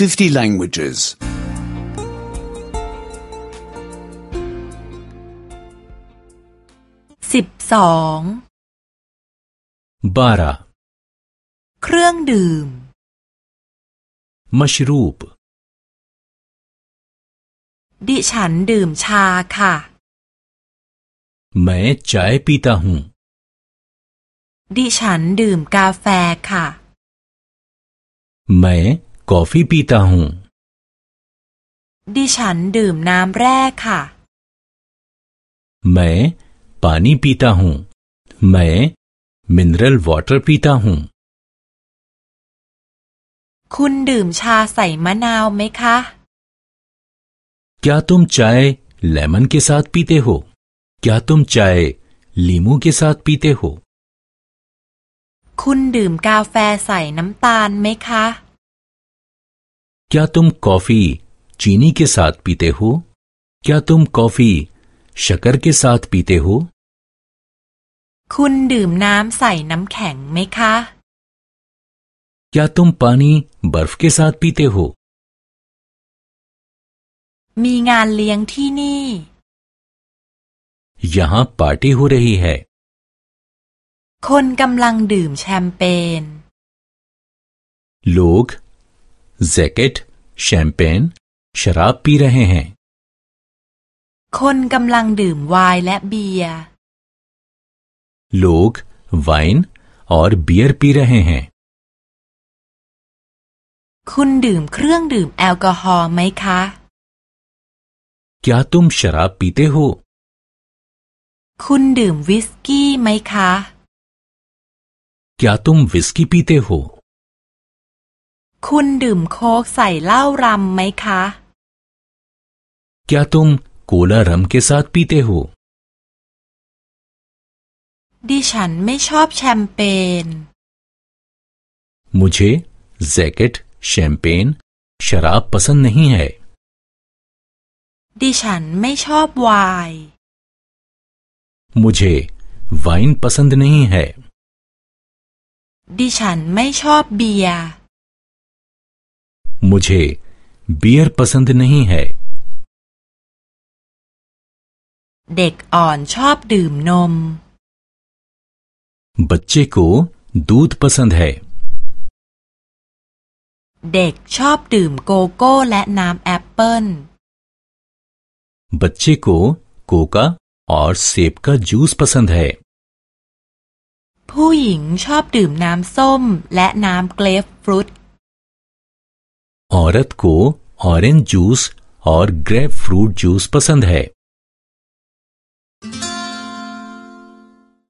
50 languages. 12 bara เครื่องดื่ม مشروب ดิฉันดื่มชาค่ะ मैं चाय पीता हूँ ดิฉันดื่มกาแฟค่ะ मैं กาแฟพีตาฮงดิฉันดื่มน้ำแร่ค่ะแม่ปานีพีตาฮงแม่มินเรลวอเตอร์พีตาฮงคุณดื่มชาใส่มะนาวไหมคะแก่ทุ่มชาเลมอนกับสัตว์พีเต้ห์แก่ทุ่มชาลิมูกับสัตว์พีเต้ห์คุณดื่มกาแฟ ใส่น้ำตาลไหมคะ क्या तुम कॉफी चीनी के साथ पीते हो क्या तुम कॉफी शकर के साथ पीते हो क्या तुम पानी बर्फ के साथ पीते हो नी यहाँ पार्टी हो रही है คนกำลังดื่มแชมเปญ लोग जैकेट शैंपेन शराब पी रहे हैं คนกำลังดื่มไวน์และเบียร์ลวน์และเบียร์ปีी रहे เฮนคุณดื่มเครื่องดื่มแอลกอฮอล์ไหมคะ क्या तुम शराब पीते हो คุณดื่มวิสกี้ไหมคะ क्या तुम विस्की पीते हो คุณดื่มโค้กใส่เหล้ารัม ไหมคะ क्या तुम कोला रम के साथ पीते हो ดิฉันไม่ชอบแชมเปญ मुझे जैकेट शैंपेन शराब पसंद नहीं है ดิฉันไม่ชอบไวน์ मुझे वाइन पसंद नहीं है ดิฉันไม่ชอบเบียร์ मुझे बियर पसंद नहीं है เด็กอ่อนชอบดื่มนม बच्चे को दूध पसंद है เด็กชอบดื่มโกโก้และน้ำแอปเปิ้ล बच्चे को कोका और सेब का जूस पसंद है ผู้หญิงชอบดื่มน้ำส้มและน้ำเกรฟฟรุต औरत को ऑरेंज जूस और ग्रेप फ्रूट जूस पसंद है